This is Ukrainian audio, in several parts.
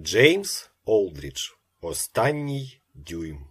Джеймс Олдрідж. Останній дюйм.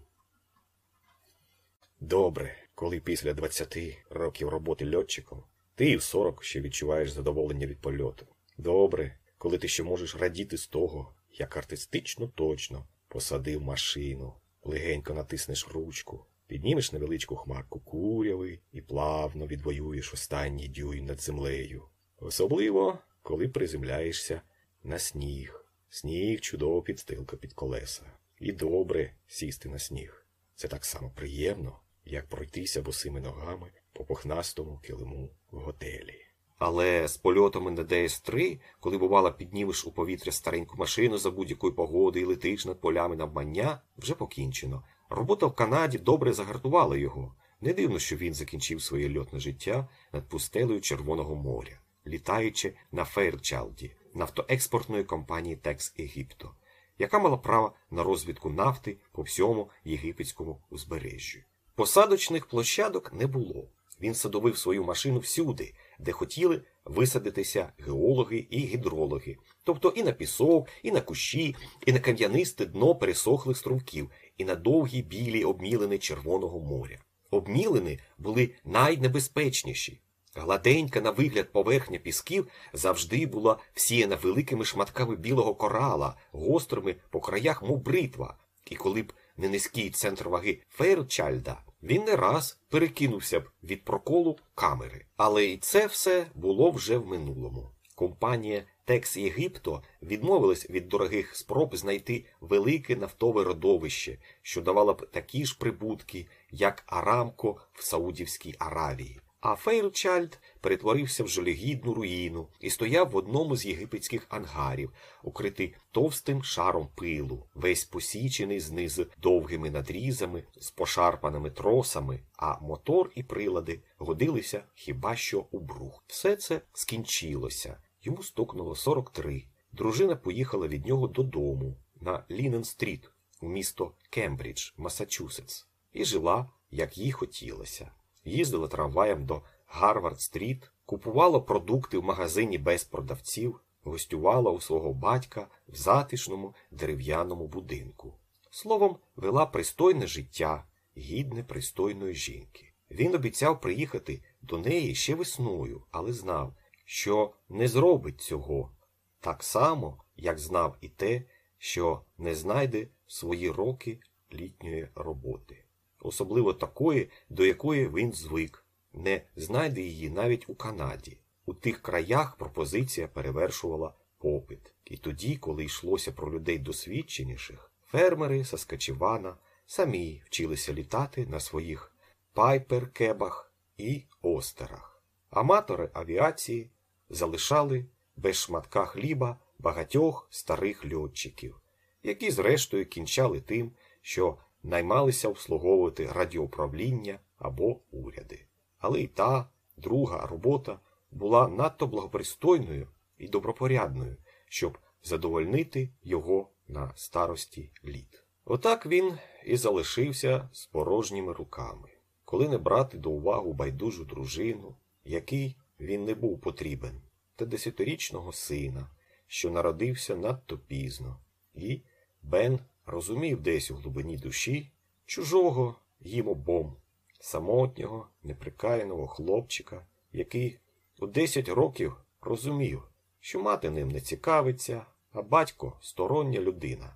Добре, коли після 20 років роботи льотчиком ти і в 40 ще відчуваєш задоволення від польоту. Добре, коли ти ще можеш радіти з того, як артистично точно посадив машину, легенько натиснеш ручку, піднімеш невеличку хмарку куряви і плавно відвоюєш останній дюйм над землею. Особливо, коли приземляєшся на сніг. Сніг чудова підстилка під колеса. І добре сісти на сніг. Це так само приємно, як пройтися босими ногами по пухнастому килиму в готелі. Але з польотами на ДС-3, коли, бувало, піднімеш у повітря стареньку машину за будь-якої погоди і летиш над полями навмання, вже покінчено. Робота в Канаді добре загартувала його. Не дивно, що він закінчив своє льотне життя над пустелею Червоного моря, літаючи на Фейрчалді, нафтоекспортної компанії Текс Егіпто, яка мала право на розвідку нафти по всьому єгипетському узбережжю. Посадочних площадок не було. Він садовив свою машину всюди, де хотіли висадитися геологи і гідрологи, тобто і на пісок, і на кущі, і на кам'янисте дно пересохлих струмків, і на довгі білі обмілини Червоного моря. Обмілини були найнебезпечніші. Гладенька на вигляд поверхня пісків завжди була всіяна великими шматками білого корала, гострими по краях, мов бритва, і коли б не низький центр ваги Фейрчальда, він не раз перекинувся б від проколу камери. Але і це все було вже в минулому. Компанія Текс Єгипто відмовилась від дорогих спроб знайти велике нафтове родовище, що давало б такі ж прибутки, як Арамко в Саудівській Аравії. А Фейрчальд перетворився в жалюгідну руїну і стояв в одному з єгипетських ангарів, укритий товстим шаром пилу, весь посічений знизу довгими надрізами, з пошарпаними тросами, а мотор і прилади годилися хіба що у брухт. Все це скінчилося. Йому стукнуло 43. Дружина поїхала від нього додому на Лінен-стріт у місто Кембридж, Масачусетс, і жила, як їй хотілося їздила трамваєм до Гарвард-стріт, купувала продукти в магазині без продавців, гостювала у свого батька в затишному дерев'яному будинку. Словом, вела пристойне життя, гідне пристойної жінки. Він обіцяв приїхати до неї ще весною, але знав, що не зробить цього так само, як знав і те, що не знайде свої роки літньої роботи особливо такої, до якої він звик, не знайде її навіть у Канаді. У тих краях пропозиція перевершувала попит. І тоді, коли йшлося про людей досвідченіших, фермери Саскачевана самі вчилися літати на своїх пайперкебах і остерах. Аматори авіації залишали без шматка хліба багатьох старих льотчиків, які, зрештою, кінчали тим, що наймалися обслуговувати радіоуправління або уряди. Але й та друга робота була надто благопристойною і добропорядною, щоб задовольнити його на старості літ. Отак він і залишився з порожніми руками, коли не брати до уваги байдужу дружину, який він не був потрібен, та десятирічного сина, що народився надто пізно, і Бен розумів десь у глибині душі чужого їм обом, самотнього, неприкаяного хлопчика, який у 10 років розумів, що мати ним не цікавиться, а батько стороння людина,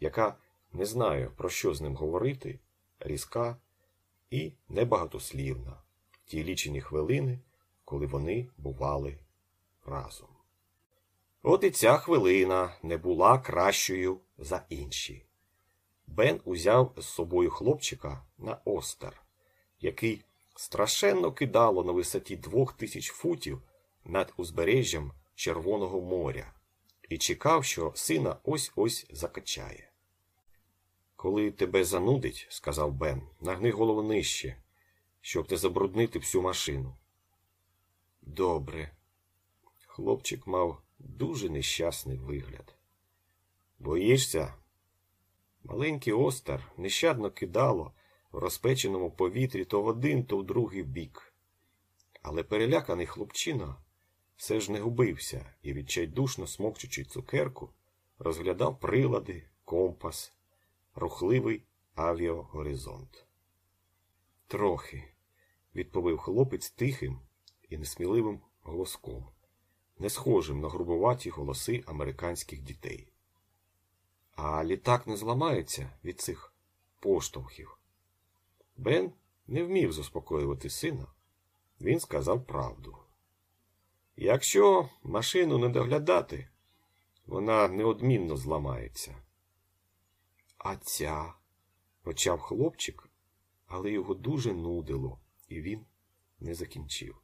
яка не знає, про що з ним говорити, різка і небагатослівна ті лічені хвилини, коли вони бували разом. От і ця хвилина не була кращою за інші. Бен узяв з собою хлопчика на остер, який страшенно кидало на висоті двох тисяч футів над узбережжям Червоного моря, і чекав, що сина ось ось закачає. Коли тебе занудить, сказав Бен, нагни голову нижче, щоб не забруднити всю машину. Добре. Хлопчик мав дуже нещасний вигляд. Боїшся? Маленький остер нещадно кидало в розпеченому повітрі то в один, то в другий бік. Але переляканий хлопчина все ж не губився і, відчайдушно смокчучи цукерку, розглядав прилади, компас, рухливий авіагоризонт. Трохи, відповів хлопець тихим і несміливим голоском, не схожим на грубуваті голоси американських дітей. А літак не зламається від цих поштовхів. Бен не вмів заспокоювати сина. Він сказав правду. Якщо машину не доглядати, вона неодмінно зламається. А ця, почав хлопчик, але його дуже нудило, і він не закінчив.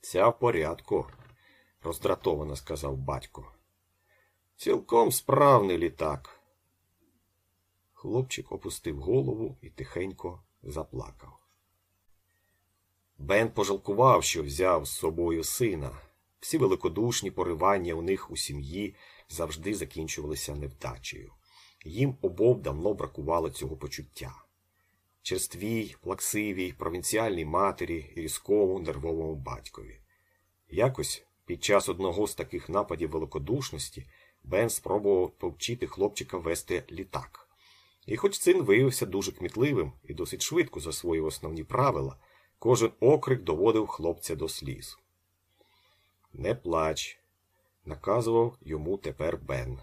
Ця в порядку, роздратовано сказав батько. Цілком справний літак. Хлопчик опустив голову і тихенько заплакав. Бен пожалкував, що взяв з собою сина. Всі великодушні поривання у них у сім'ї завжди закінчувалися невдачею. Їм обов давно бракувало цього почуття. Черствій, плаксивій, провінціальній матері і різкому нервовому батькові. Якось під час одного з таких нападів великодушності Бен спробував повчити хлопчика вести літак. І хоч син виявився дуже кмітливим і досить швидко засвоїв основні правила, кожен окрик доводив хлопця до сліз. Не плач, наказував йому тепер Бен.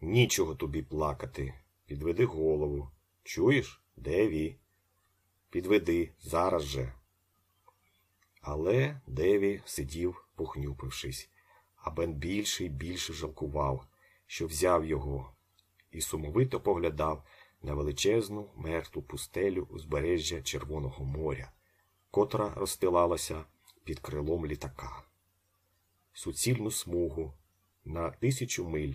Нічого тобі плакати. Підведи голову. Чуєш? Деві? Підведи зараз же. Але Деві сидів, похнюпившись, а Бен більше і більше жалкував, що взяв його, і сумовито поглядав на величезну мертву пустелю узбережжя Червоного моря, котра розстилалася під крилом літака. Суцільну смугу на тисячу миль,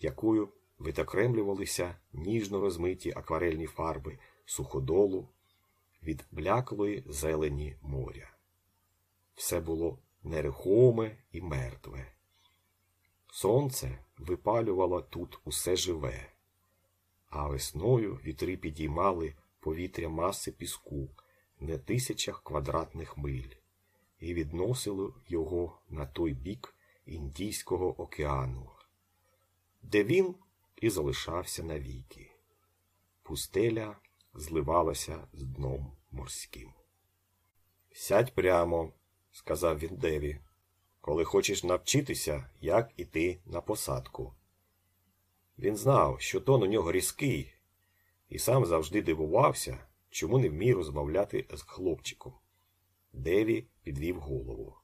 якою витокремлювалися ніжно розмиті акварельні фарби суходолу від бляклої зелені моря. Все було нерухоме і мертве. Сонце випалювало тут усе живе, а весною вітри підіймали повітря маси піску на тисячах квадратних миль і відносили його на той бік Індійського океану, де він і залишався навіки. Пустеля зливалася з дном морським. Сядь прямо, сказав він Деві, коли хочеш навчитися, як іти на посадку. Він знав, що тон у нього різкий, і сам завжди дивувався, чому не вмів розмовляти з хлопчиком. Деві підвів голову.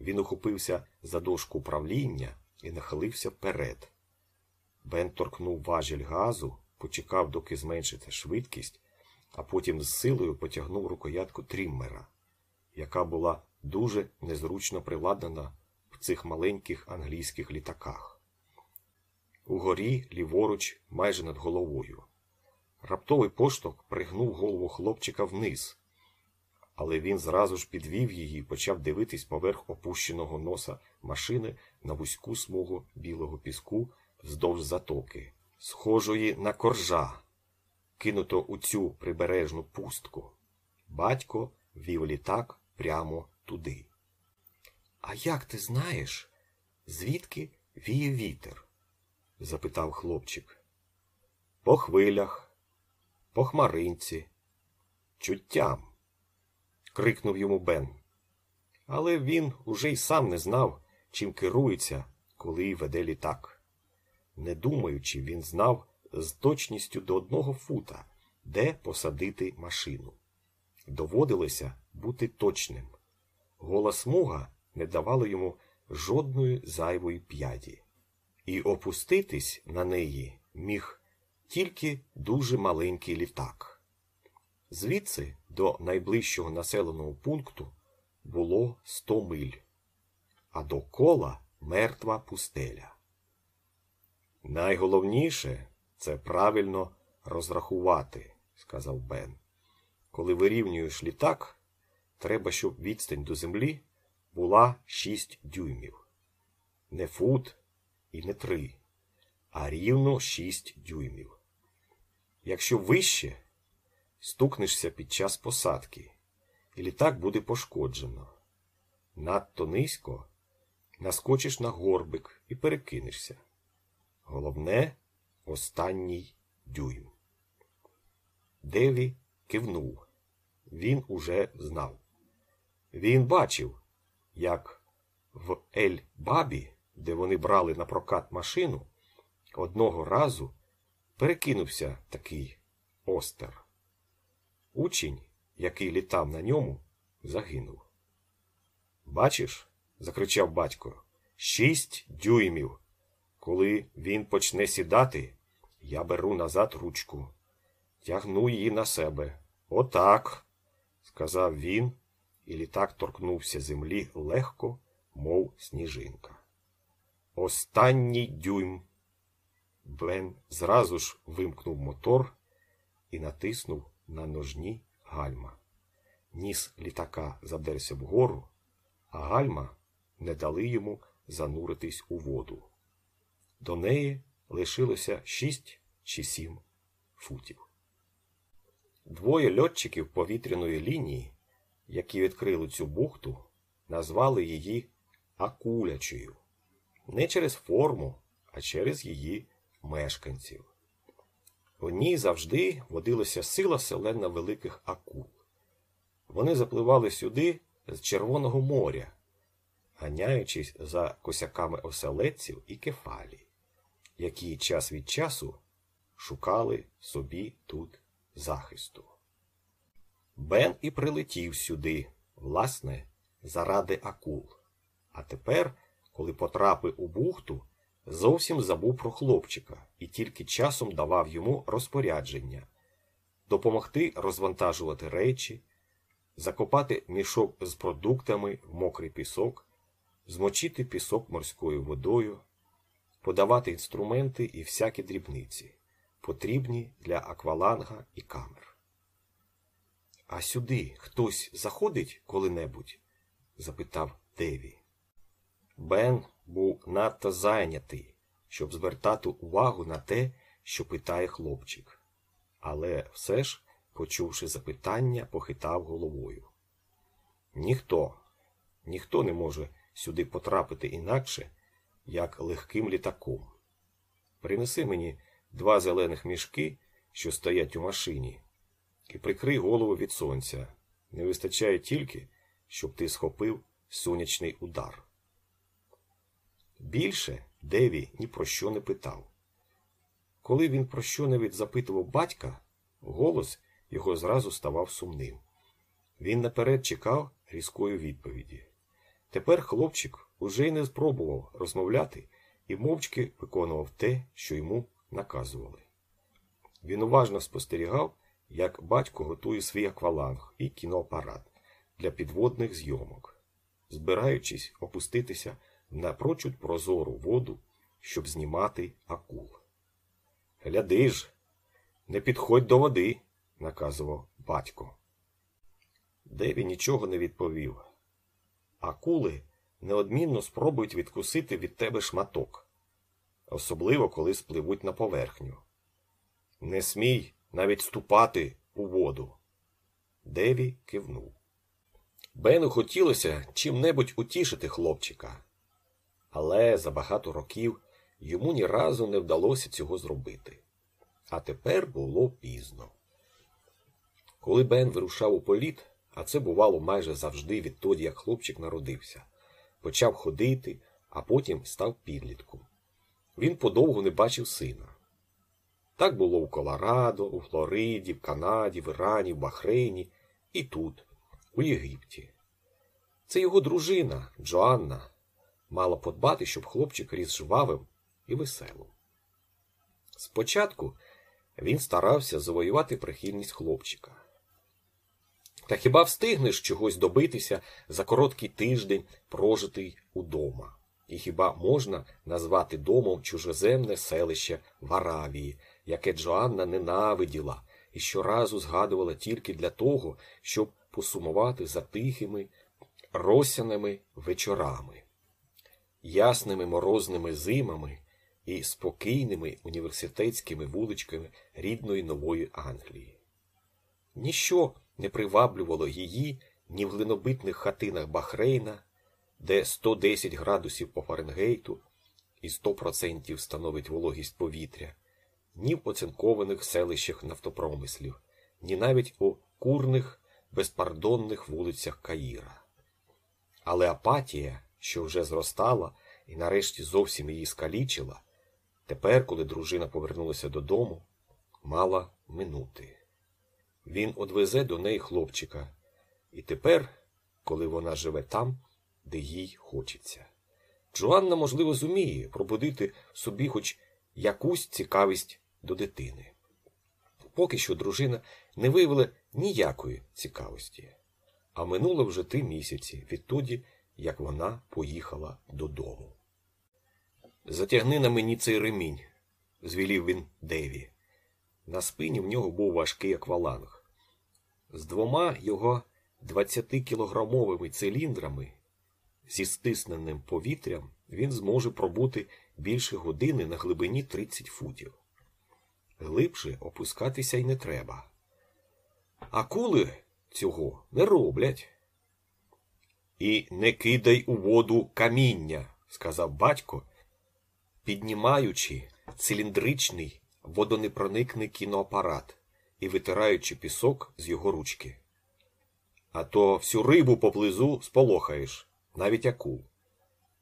Він ухопився за дошку управління і нахилився вперед. Бен торкнув важіль газу, почекав, доки зменшиться швидкість, а потім з силою потягнув рукоятку тріммера, яка була дуже незручно приладнана в цих маленьких англійських літаках. Угорі, ліворуч, майже над головою. Раптовий поштовх пригнув голову хлопчика вниз, але він зразу ж підвів її і почав дивитись поверх опущеного носа машини на вузьку смугу білого піску вздовж затоки, схожої на коржа, кинуто у цю прибережну пустку. Батько вів літак прямо туди. А як ти знаєш, звідки віє вітер? запитав хлопчик. По хвилях, по хмаринці, чуттям. крикнув йому Бен. Але він уже й сам не знав, чим керується, коли веде літак. Не думаючи, він знав з точністю до одного фута, де посадити машину. Доводилося бути точним. Гола смуга не давала йому жодної зайвої п'яді, і опуститись на неї міг тільки дуже маленький літак. Звідси до найближчого населеного пункту було сто миль, а до кола мертва пустеля. Найголовніше це правильно розрахувати, сказав Бен. Коли вирівнюєш літак, треба, щоб відстань до землі була 6 дюймів. Не фут і не три, а рівно 6 дюймів. Якщо вище, стукнешся під час посадки, і літак буде пошкоджено. Надто низько наскочиш на горбик і перекинешся. Головне останній дюйм. Деві кивнув. Він уже знав. Він бачив, як в Ель-Бабі, де вони брали на прокат машину, одного разу перекинувся такий остер. Учень, який літав на ньому, загинув. Бачиш? закричав батько. Шість дюймів. Коли він почне сідати, я беру назад ручку, тягну її на себе. Отак, сказав він, і літак торкнувся землі легко, мов сніжинка. Останній дюйм. Бен зразу ж вимкнув мотор і натиснув на ножні гальма. Ніс літака задерся вгору, а гальма не дали йому зануритись у воду. До неї лишилося шість чи сім футів. Двоє льотчиків повітряної лінії, які відкрили цю бухту, назвали її Акулячою. Не через форму, а через її мешканців. В ній завжди водилася сила селена великих акул. Вони запливали сюди з Червоного моря, ганяючись за косяками оселедців і кефалій, які час від часу шукали собі тут захисту. Бен і прилетів сюди, власне, заради акул. А тепер, коли потрапив у бухту, зовсім забув про хлопчика і тільки часом давав йому розпорядження допомогти розвантажувати речі, закопати мішок з продуктами в мокрий пісок, змочити пісок морською водою, подавати інструменти і всякі дрібниці, потрібні для акваланга і камер. А сюди хтось заходить коли-небудь? запитав Деві. Бен був надто зайнятий, щоб звертати увагу на те, що питає хлопчик. Але все ж, почувши запитання, похитав головою. Ніхто, ніхто не може сюди потрапити інакше, як легким літаком. Принеси мені два зелених мішки, що стоять у машині, і прикрий голову від сонця. Не вистачає тільки, щоб ти схопив сонячний удар. Більше Деві ні про що не питав. Коли він про що небудь запитував батька, голос його зразу ставав сумним. Він наперед чекав різкої відповіді. Тепер хлопчик уже й не спробував розмовляти і мовчки виконував те, що йому наказували. Він уважно спостерігав, як батько готує свій акваланг і кіноапарат для підводних зйомок, збираючись опуститися в напрочуд прозору воду, щоб знімати акул. Гляди ж, не підходь до води, наказував батько. Деві нічого не відповів. Акули неодмінно спробують відкусити від тебе шматок, особливо коли спливуть на поверхню. Не смій навіть ступати у воду. Деві кивнув. Бену хотілося чим-небудь утішити хлопчика, але за багато років йому ні разу не вдалося цього зробити. А тепер було пізно. Коли Бен вирушав у політ, а це бувало майже завжди відтоді, як хлопчик народився, почав ходити, а потім став підлітком. Він подовго не бачив сина. Так було у Колорадо, у Флориді, в Канаді, в Ірані, в Бахрейні і тут, у Єгипті. Це його дружина, Джоанна, мала подбати, щоб хлопчик ріс жвавим і веселим. Спочатку він старався завоювати прихильність хлопчика. Та хіба встигнеш чогось добитися за короткий тиждень, прожитий удома? І хіба можна назвати домом чужеземне селище в Аравії, яке Джоанна ненавиділа і щоразу згадувала тільки для того, щоб посумувати за тихими, росяними вечорами, ясними морозними зимами і спокійними університетськими вуличками рідної нової Англії? Ніщо не приваблювало її ні в глинобитних хатинах Бахрейна, де 110 градусів по Фаренгейту, і 100% становить вологість повітря, ні в оцинкованих селищах нафтопромислів, ні навіть у курних, безпардонних вулицях Каїра. Але апатія, що вже зростала і нарешті зовсім її скалічила, тепер, коли дружина повернулася додому, мала минути. Він одвезе до неї хлопчика, і тепер, коли вона живе там, де їй хочеться. Джоанна, можливо, зуміє пробудити собі хоч якусь цікавість до дитини. Поки що дружина не виявила ніякої цікавості, а минуло вже три місяці відтоді, як вона поїхала додому. Затягни на мені цей ремінь, звелів він Деві. На спині в нього був важкий акваланг. З двома його 20-кілограмовими циліндрами зі стисненим повітрям він зможе пробути більше години на глибині 30 футів. Глибше опускатися й не треба. Акули цього не роблять. І не кидай у воду каміння, сказав батько, піднімаючи циліндричний водонепроникний кіноапарат і витираючи пісок з його ручки. А то всю рибу поблизу сполохаєш, навіть акул.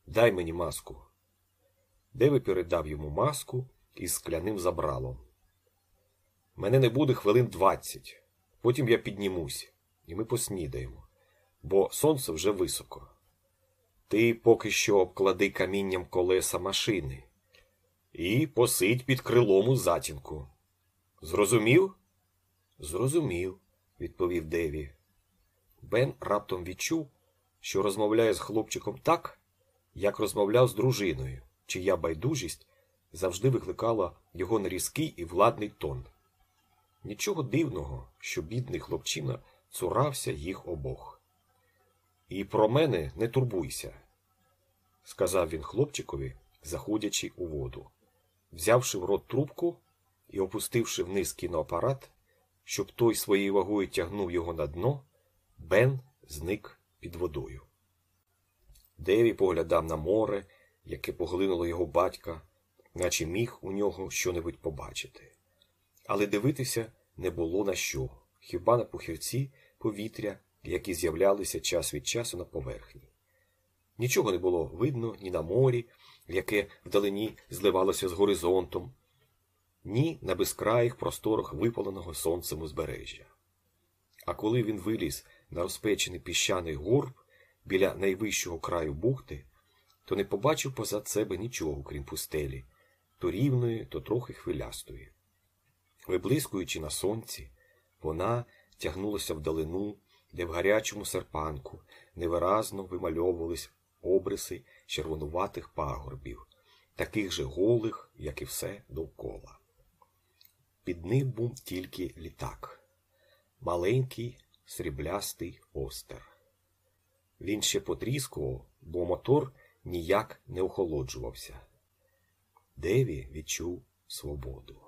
Дай мені маску. Деви передав йому маску із скляним забралом. Мене не буде хвилин двадцять. Потім я піднімусь, і ми поснідаємо, бо сонце вже високо. Ти поки що обклади камінням колеса машини і посидь під крилом у затінку. Зрозумів? Зрозумів, відповів Деві. Бен раптом відчув, що розмовляє з хлопчиком так, як розмовляв з дружиною, чия байдужість завжди викликала його нерізкий і владний тон. Нічого дивного, що бідний хлопчина цурався їх обох. І про мене не турбуйся, сказав він хлопчикові, заходячи у воду. Взявши в рот трубку і опустивши вниз кіноапарат, щоб той своєю вагою тягнув його на дно, Бен зник під водою. Деві поглядав на море, яке поглинуло його батька, наче міг у нього щонебудь побачити. Але дивитися не було на що, хіба на пухівці повітря, які з'являлися час від часу на поверхні. Нічого не було видно ні на морі, яке вдалині зливалося з горизонтом, ні на безкраїх просторах випаленого сонцем узбережжя. А коли він виліз на розпечений піщаний горб біля найвищого краю бухти, то не побачив позад себе нічого, крім пустелі, то рівної, то трохи хвилястої. Виблискуючи на сонці, вона тягнулася вдалину, де в гарячому серпанку невиразно вимальовувались обриси червонуватих пагорбів, таких же голих, як і все довкола. Під ним був тільки літак, маленький сріблястий остер. Він ще потріскував, бо мотор ніяк не охолоджувався. Деві відчув свободу.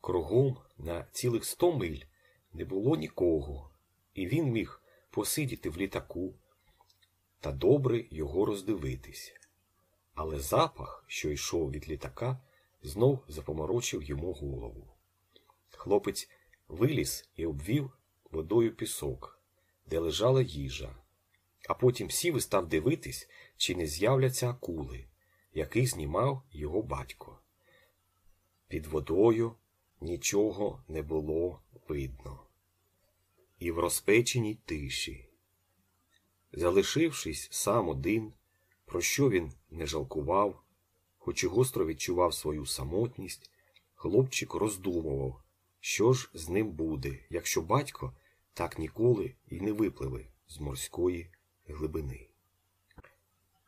Кругом на цілих сто миль не було нікого, і він міг посидіти в літаку та добре його роздивитись. Але запах, що йшов від літака, знов запоморочив йому голову. Хлопець виліз і обвів водою пісок, де лежала їжа, а потім сів і став дивитись, чи не з'являться акули, яких знімав його батько. Під водою нічого не було видно. І в розпеченій тиші. Залишившись сам один, про що він не жалкував, хоч і гостро відчував свою самотність, хлопчик роздумував, що ж з ним буде, якщо батько так ніколи і не випливе з морської глибини.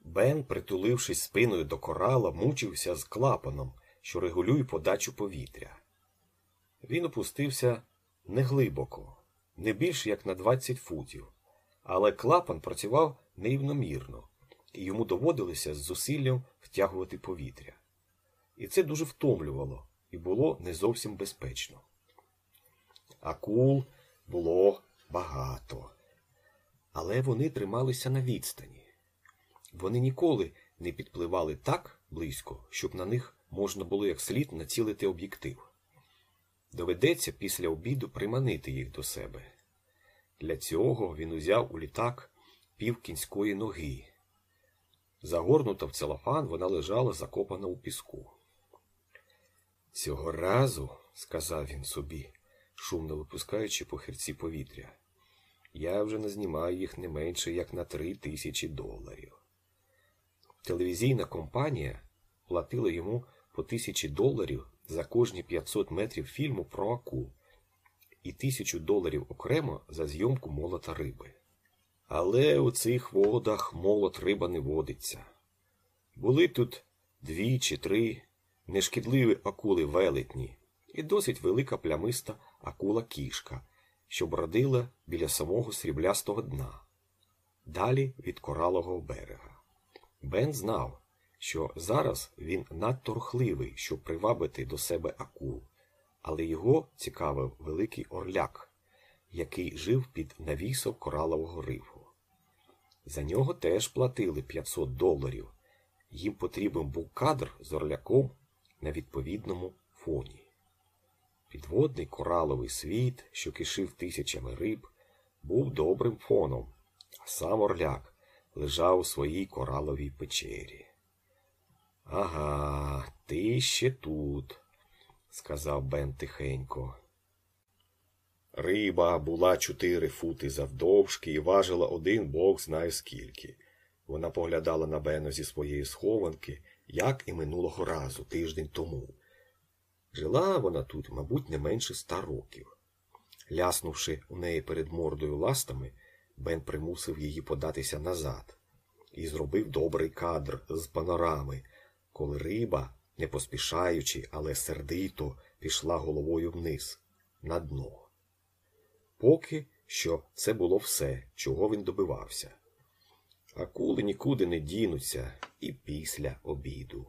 Бен, притулившись спиною до корала, мучився з клапаном, що регулює подачу повітря. Він опустився неглибоко, не більш як на 20 футів, але клапан працював нерівномірно, і йому доводилося з зусиллям втягувати повітря. І це дуже втомлювало і було не зовсім безпечно. Акул було багато, але вони трималися на відстані. Вони ніколи не підпливали так, близько, щоб на них можна було як слід націлити об'єктив. Доведеться після обіду приманити їх до себе. Для цього він узяв у літак пів кінської ноги. Загорнута в целофан, вона лежала закопана у піску. Цього разу, сказав він собі, шумно випускаючи по херці повітря, я вже не знімаю їх не менше, як на три тисячі доларів. Телевізійна компанія платила йому по тисячі доларів за кожні 500 метрів фільму про акул і тисячу доларів окремо за зйомку молота риби. Але у цих водах молот риба не водиться. Були тут дві чи три нешкідливі акули велетні і досить велика плямиста акула кішка, що бродила біля самого сріблястого дна, далі від коралового берега. Бен знав, що зараз він надто рухливий, щоб привабити до себе акул, але його цікавив великий орляк, який жив під навісом коралового рифу. За нього теж платили 500 доларів. Їм потрібен був кадр з орляком на відповідному фоні. Підводний кораловий світ, що кишив тисячами риб, був добрим фоном, а сам орляк лежав у своїй кораловій печері. Ага, ти ще тут, сказав Бен тихенько. Риба була чотири фути завдовжки і важила один бог знає скільки. Вона поглядала на Бена зі своєї схованки, як і минулого разу, тиждень тому. Жила вона тут, мабуть, не менше ста років. Ляснувши у неї перед мордою ластами, Бен примусив її податися назад і зробив добрий кадр з панорами, коли риба, не поспішаючи, але сердито, пішла головою вниз, на дно. Поки що це було все, чого він добивався. Акули нікуди не дінуться і після обіду.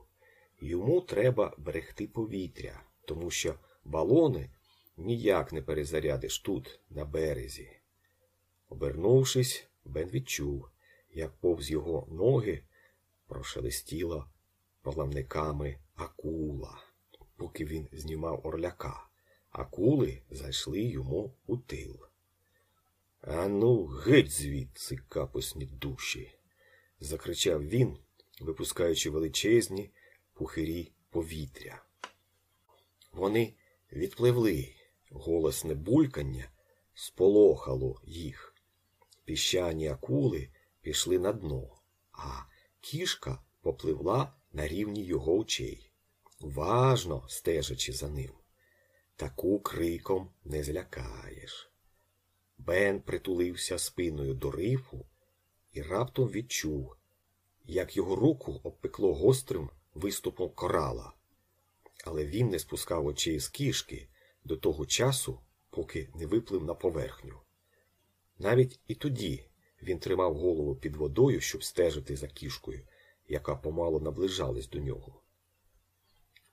Йому треба берегти повітря, тому що балони ніяк не перезарядиш тут, на березі. Обернувшись, Бен відчув, як повз його ноги прошелестіла поламниками акула, поки він знімав орляка. Акули зайшли йому у тил. Ану, геть звідси, капусні душі, закричав він, випускаючи величезні пухирі повітря. Вони відпливли, голосне булькання сполохало їх. Піщані акули пішли на дно, а кішка попливла на рівні його очей, уважно стежачи за ним. Таку криком не злякаєш. Бен притулився спиною до рифу і раптом відчув, як його руку обпекло гострим виступом корала. Але він не спускав очей з кішки до того часу, поки не виплив на поверхню. Навіть і тоді він тримав голову під водою, щоб стежити за кішкою, яка помало наближалась до нього.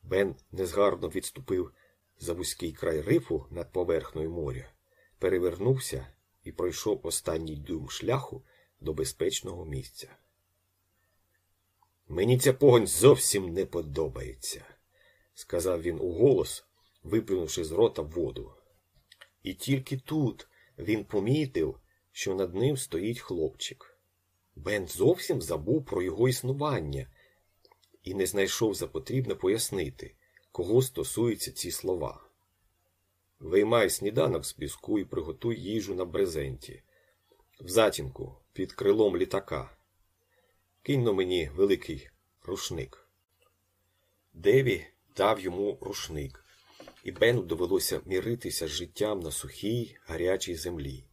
Бен незгарно відступив за вузький край рифу над поверхнею моря, перевернувся і пройшов останній дюйм шляху до безпечного місця. Мені ця погонь зовсім не подобається, сказав він уголос, виплюнувши з рота воду. І тільки тут він помітив, що над ним стоїть хлопчик. Бен зовсім забув про його існування і не знайшов за потрібне пояснити, кого стосуються ці слова. Виймай сніданок з піску і приготуй їжу на брезенті, в затінку під крилом літака. Кинь на мені великий рушник. Деві дав йому рушник, і Бену довелося міритися з життям на сухій, гарячій землі.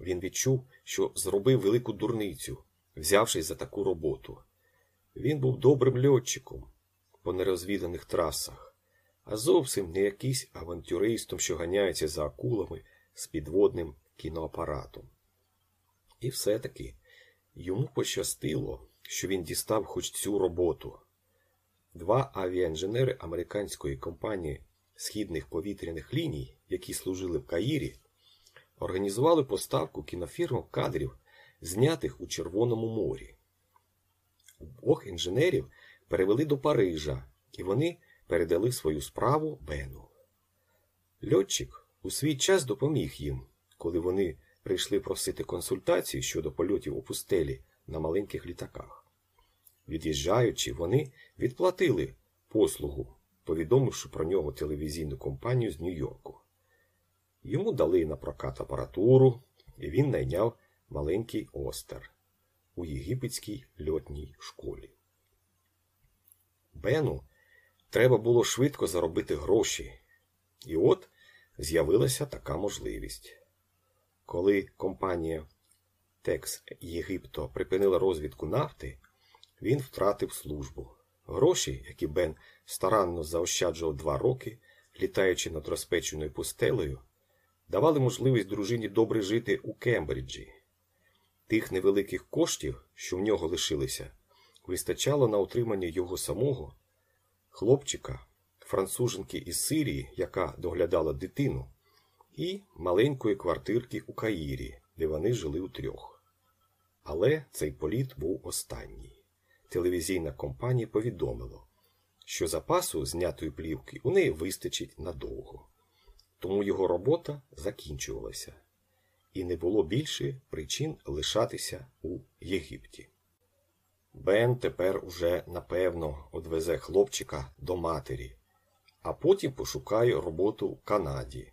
Він відчув, що зробив велику дурницю, взявшись за таку роботу. Він був добрим льотчиком по нерозвіданих трасах, а зовсім не якийсь авантюристом, що ганяється за акулами з підводним кіноапаратом. І все-таки йому пощастило, що він дістав хоч цю роботу. Два авіаінженери американської компанії східних повітряних ліній, які служили в Каїрі, організували поставку кінофірмам кадрів, знятих у Червоному морі. Двох інженерів перевели до Парижа, і вони передали свою справу Бену. Льотчик у свій час допоміг їм, коли вони прийшли просити консультації щодо польотів у пустелі на маленьких літаках. Від'їжджаючи, вони відплатили послугу, повідомивши про нього телевізійну компанію з Нью-Йорку. Йому дали на прокат апаратуру, і він найняв маленький остер у єгипетській льотній школі. Бену треба було швидко заробити гроші, і от з'явилася така можливість. Коли компанія Текс Єгипто припинила розвідку нафти, він втратив службу. Гроші, які Бен старанно заощаджував два роки, літаючи над розпеченою пустелею, давали можливість дружині добре жити у Кембриджі. Тих невеликих коштів, що в нього лишилися, вистачало на утримання його самого, хлопчика, француженки із Сирії, яка доглядала дитину, і маленької квартирки у Каїрі, де вони жили утрьох. Але цей політ був останній. Телевізійна компанія повідомила, що запасу знятої плівки у неї вистачить надовго, тому його робота закінчувалася, і не було більше причин лишатися у Єгипті. Бен тепер уже напевно одвезе хлопчика до матері, а потім пошукає роботу в Канаді.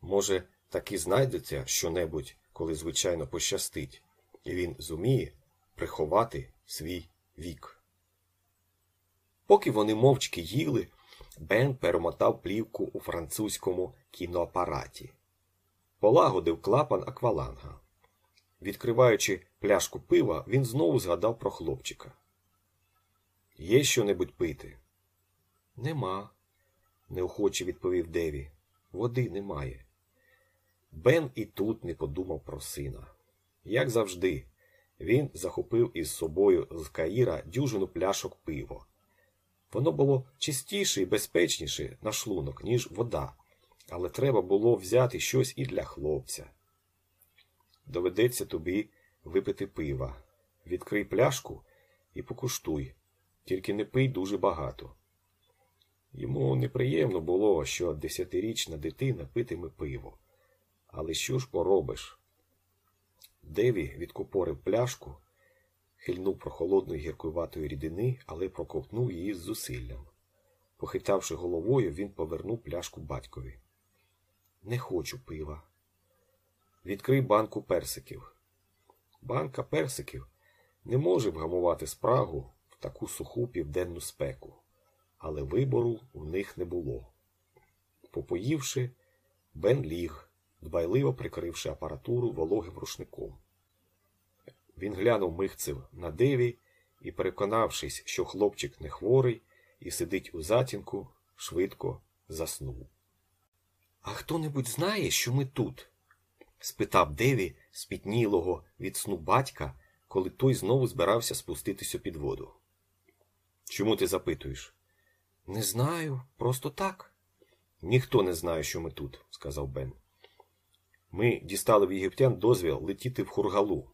Може, таки знайдеться щонебудь, коли звичайно пощастить, і він зуміє приховати свій вік. Поки вони мовчки їли, Бен перемотав плівку у французькому кіноапараті, полагодив клапан акваланга. Відкриваючи пляшку пива, він знову згадав про хлопчика. Є що небудь пити? Нема, неохоче відповів Деві. Води немає. Бен і тут не подумав про сина. Як завжди, він захопив із собою з Каїра дюжину пляшок пива. Воно було чистіше і безпечніше на шлунок, ніж вода, але треба було взяти щось і для хлопця. Доведеться тобі випити пива. Відкрий пляшку і покуштуй, тільки не пий дуже багато. Йому неприємно було, що десятирічна дитина питиме пиво. Але що ж поробиш? Деві відкупорив пляшку, хильнув прохолодної гіркуватої рідини, але проковтнув її з зусиллям. Похитавши головою, він повернув пляшку батькові. Не хочу пива. Відкрий банку персиків. Банка персиків не може вгамувати спрагу в таку суху південну спеку, але вибору в них не було. Попоївши, Бен ліг, дбайливо прикривши апаратуру вологим рушником. Він глянув михцем на Деві і, переконавшись, що хлопчик не хворий і сидить у затінку, швидко заснув. А хто небудь знає, що ми тут? спитав Деві спітнілого від сну батька, коли той знову збирався спуститися під воду. Чому ти запитуєш? Не знаю, просто так. Ніхто не знає, що ми тут, сказав Бен. Ми дістали в єгиптян дозвіл летіти в хургалу.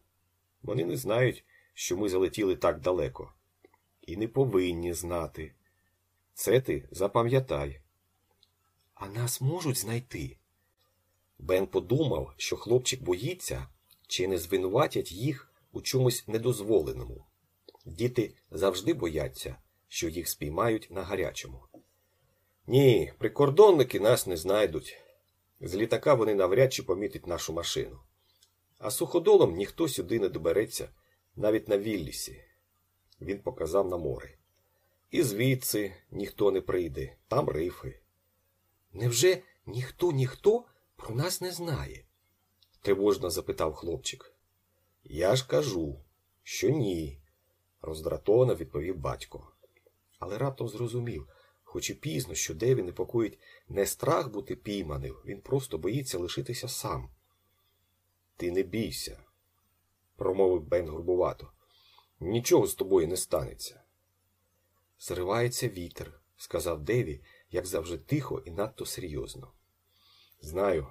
Вони не знають, що ми залетіли так далеко. І не повинні знати. Це ти запам'ятай. А нас можуть знайти. Бен подумав, що хлопчик боїться, чи не звинуватять їх у чомусь недозволеному. Діти завжди бояться, що їх спіймають на гарячому. Ні, прикордонники нас не знайдуть. З літака вони навряд чи помітять нашу машину. А суходолом ніхто сюди не добереться, навіть на Віллісі. Він показав на море. І звідси ніхто не прийде, там рифи. Невже ніхто ніхто про нас не знає? тривожно запитав хлопчик. Я ж кажу, що ні, роздратовано відповів батько. Але раптом зрозумів, хоч і пізно, що Деві непокоїть не страх бути пійманим, він просто боїться лишитися сам. Ти не бійся, промовив Бен грубувато. Нічого з тобою не станеться. Зривається вітер, сказав Деві, як завжди тихо і надто серйозно. Знаю,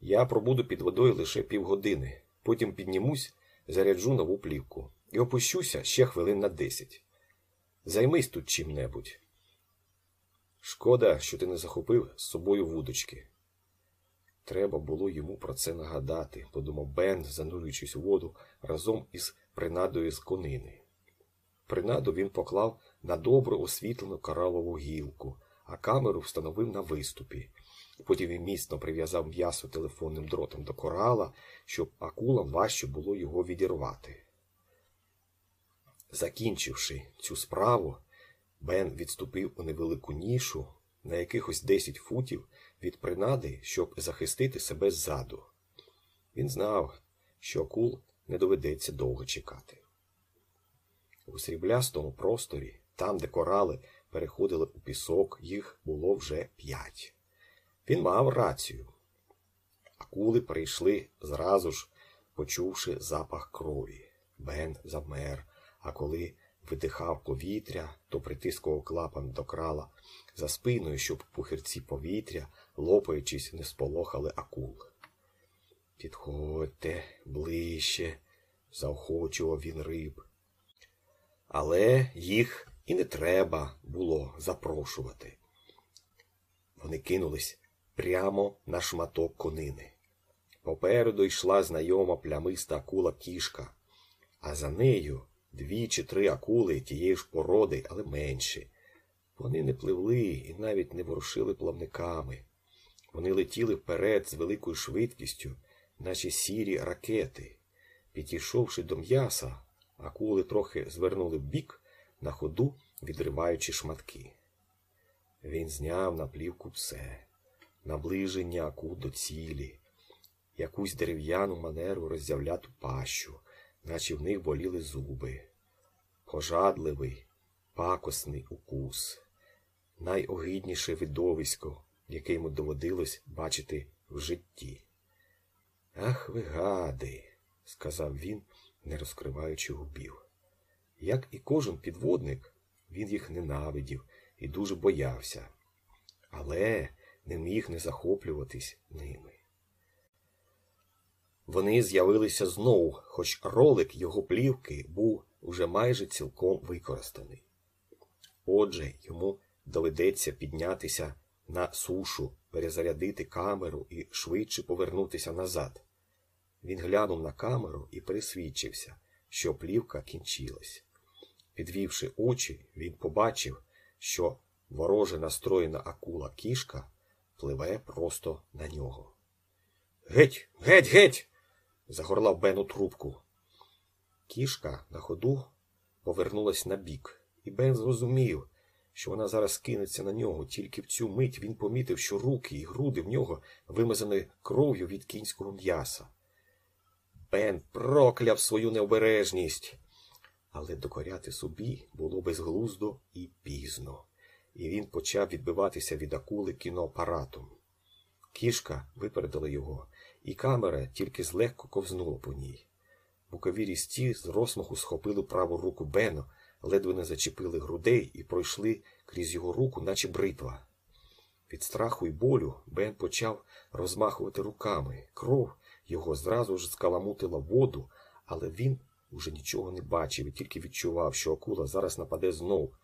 я пробуду під водою лише півгодини, потім піднімусь, заряджу нову плівку і опущуся ще хвилин на десять. Займись тут чим-небудь. Шкода, що ти не захопив з собою вудочки. Треба було йому про це нагадати, подумав Бен, занурюючись у воду разом із принадою з конини. Принаду він поклав на добре освітлену коралову гілку, а камеру встановив на виступі. Потім він міцно прив'язав м'ясо телефонним дротом до корала, щоб акулам важче було його відірвати. Закінчивши цю справу, Бен відступив у невелику нішу на якихось 10 футів від принади, щоб захистити себе ззаду. Він знав, що акул не доведеться довго чекати. У сріблястому просторі, там, де корали переходили у пісок, їх було вже п'ять. Він мав рацію. Акули прийшли зразу ж, почувши запах крові. Бен завмер, а коли видихав повітря, то притискував клапан до крала за спиною, щоб пухирці повітря, лопаючись, не сполохали акул. Підходьте ближче, заохочував він риб. Але їх і не треба було запрошувати. Вони кинулись прямо на шматок конини. Попереду йшла знайома плямиста акула кішка, а за нею дві чи три акули тієї ж породи, але менші. Вони не пливли і навіть не ворушили плавниками. Вони летіли вперед з великою швидкістю, наче сірі ракети. Підійшовши до м'яса, акули трохи звернули бік, на ходу відриваючи шматки. Він зняв на плівку все, наближення акул до цілі, якусь дерев'яну манеру роззявляту пащу, наче в них боліли зуби, пожадливий, пакосний укус, найогидніше видовисько, яке йому доводилось бачити в житті. Ах, ви гади, сказав він, не розкриваючи губів. Як і кожен підводник, він їх ненавидів і дуже боявся, але не міг не захоплюватись ними. Вони з'явилися знову, хоч ролик його плівки був уже майже цілком використаний. Отже, йому доведеться піднятися на сушу, перезарядити камеру і швидше повернутися назад. Він глянув на камеру і пересвідчився, що плівка кінчилась. Підвівши очі, він побачив, що вороже настроєна акула кішка пливе просто на нього. Геть, геть, геть. загорлав Бен у трубку. Кішка на ходу повернулась на бік, і Бен зрозумів, що вона зараз кинеться на нього, тільки в цю мить він помітив, що руки і груди в нього вимазані кров'ю від кінського м'яса. Бен прокляв свою необережність, але докоряти собі було безглуздо і пізно, і він почав відбиватися від акули кіноапаратом. Кішка випередила його, і камера тільки злегко ковзнула по ній. Букові різці з розмаху схопили праву руку Бена, ледве не зачепили грудей і пройшли крізь його руку, наче бритва. Від страху і болю Бен почав розмахувати руками. Кров його зразу ж скаламутила воду, але він уже нічого не бачив і тільки відчував, що акула зараз нападе знов.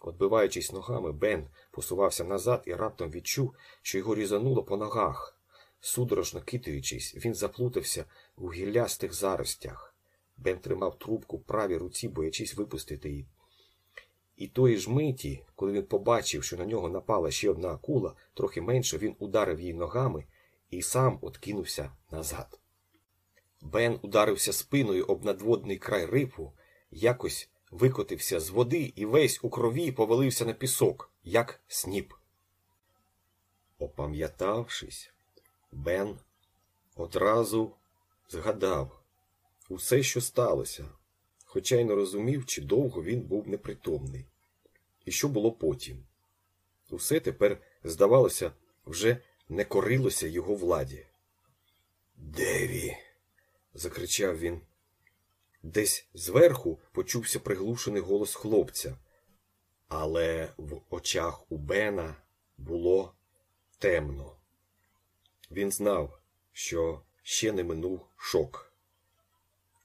Отбиваючись ногами, Бен посувався назад і раптом відчув, що його різануло по ногах. Судорожно китаючись, він заплутався у гіллястих заростях. Бен тримав трубку в правій руці, боячись випустити її. І тої ж миті, коли він побачив, що на нього напала ще одна акула, трохи менше він ударив її ногами і сам откинувся назад. Бен ударився спиною об надводний край рифу, якось викотився з води і весь у крові повалився на пісок, як сніп. Опам'ятавшись, Бен одразу згадав усе, що сталося, хоча й не розумів, чи довго він був непритомний. І що було потім. Усе тепер, здавалося, вже не корилося його владі. Деві. Закричав він. Десь зверху почувся приглушений голос хлопця, але в очах у Бена було темно. Він знав, що ще не минув шок.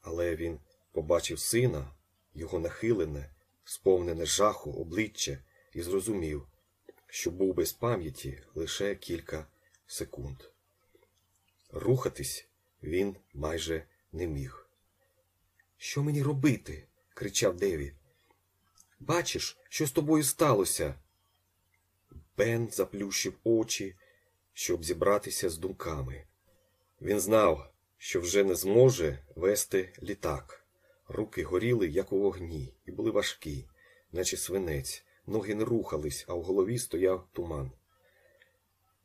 Але він побачив сина, його нахилене, сповнене жаху обличчя, і зрозумів, що був без пам'яті лише кілька секунд. Рухатись він майже не міг. Що мені робити? кричав Деві. Бачиш, що з тобою сталося? Бен заплющив очі, щоб зібратися з думками. Він знав, що вже не зможе вести літак. Руки горіли, як у вогні, і були важкі, наче свинець. Ноги не рухались, а в голові стояв туман.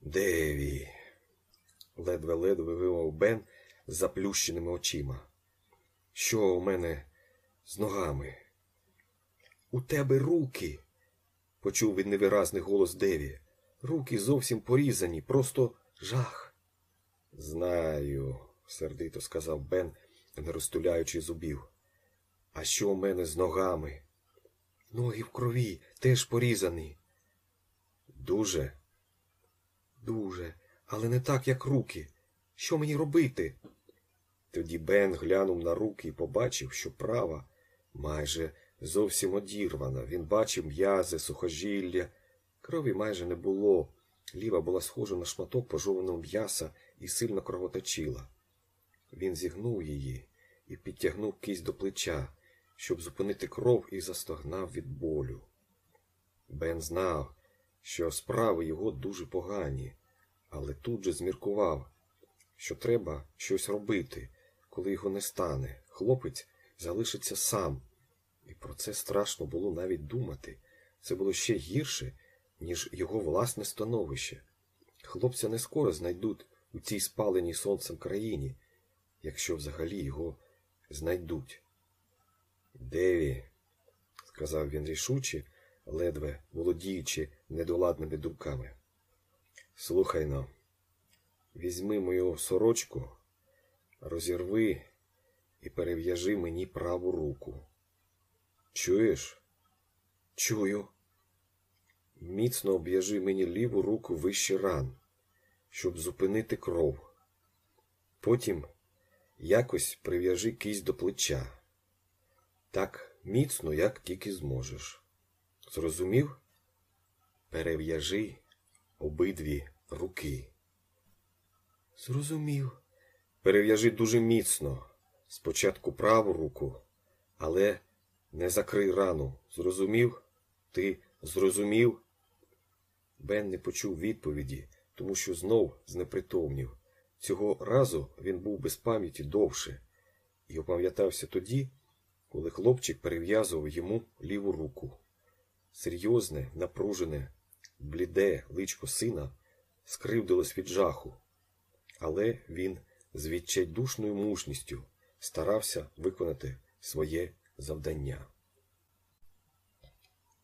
Деві. ледве-ледве вимов Бен заплющеними очима. Що у мене з ногами? У тебе руки. почув він невиразний голос Деві. Руки зовсім порізані, просто жах. Знаю, сердито сказав Бен, не розтуляючи зубів. А що у мене з ногами? Ноги в крові, теж порізані. Дуже? Дуже, але не так, як руки. Що мені робити? Тоді Бен глянув на руки і побачив, що права майже зовсім одірвана. Він бачив м'язи, сухожилля. Крові майже не було. Ліва була схожа на шматок пожованого м'яса і сильно кровоточила. Він зігнув її і підтягнув кість до плеча, щоб зупинити кров і застогнав від болю. Бен знав, що справи його дуже погані, але тут же зміркував, що треба щось робити, коли його не стане. Хлопець залишиться сам. І про це страшно було навіть думати. Це було ще гірше, ніж його власне становище. Хлопця не скоро знайдуть у цій спаленій сонцем країні, якщо взагалі його знайдуть. Деві, сказав він рішуче, ледве володіючи недоладними думками. Слухай но, візьми мою сорочку, розірви і перев'яжи мені праву руку. Чуєш? Чую. Міцно об'яжи мені ліву руку вище ран, щоб зупинити кров. Потім якось прив'яжи кість до плеча. Так міцно, як тільки зможеш. Зрозумів? Перев'яжи обидві руки. Зрозумів. Перев'яжи дуже міцно. Спочатку праву руку, але не закрий рану. Зрозумів? Ти зрозумів? Бен не почув відповіді, тому що знов знепритомнів. Цього разу він був без пам'яті довше і опам'ятався тоді, коли хлопчик перев'язував йому ліву руку. Серйозне, напружене, бліде личко сина скривдилось від жаху, але він з відчайдушною мужністю старався виконати своє завдання.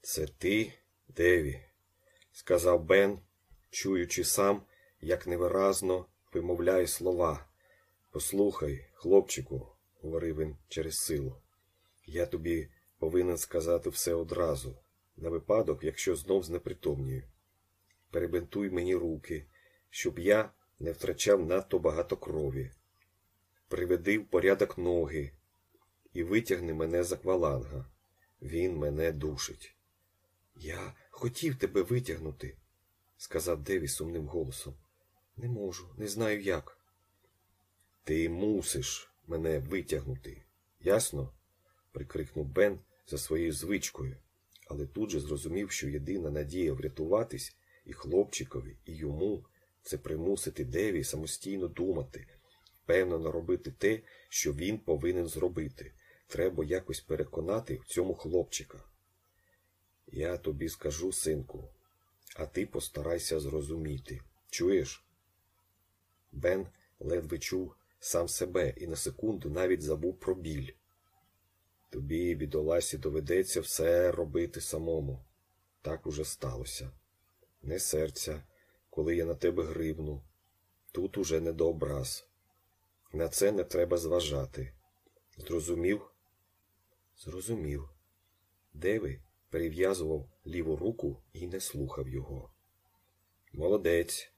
Це ти, Деві, сказав Бен, чуючи сам, як невиразно вимовляє слова. Послухай, хлопчику, говорив він через силу. Я тобі повинен сказати все одразу, на випадок, якщо знов знепритомнюю. Перебинтуй мені руки, щоб я не втрачав надто багато крові. Приведи в порядок ноги і витягни мене з акваланга. Він мене душить. Я хотів тебе витягнути, сказав Деві сумним голосом. Не можу, не знаю як. Ти мусиш мене витягнути, ясно? прикрикнув Бен за своєю звичкою, але тут же зрозумів, що єдина надія врятуватись і хлопчикові, і йому це примусити Деві самостійно думати, впевнено робити те, що він повинен зробити. Треба якось переконати в цьому хлопчика. Я тобі скажу, синку, а ти постарайся зрозуміти. Чуєш? Бен ледве чув сам себе і на секунду навіть забув про біль. Тобі, бідоласі, доведеться все робити самому. Так уже сталося. Не серця, коли я на тебе грибну. Тут уже не до образ. На це не треба зважати. Зрозумів? Зрозумів. Деви перев'язував ліву руку і не слухав його. Молодець.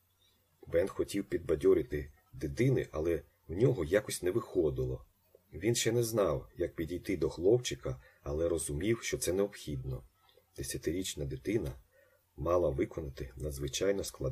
Бен хотів підбадьорити дитини, але в нього якось не виходило. Він ще не знав, як підійти до хлопчика, але розумів, що це необхідно. Десятирічна дитина мала виконати надзвичайно складну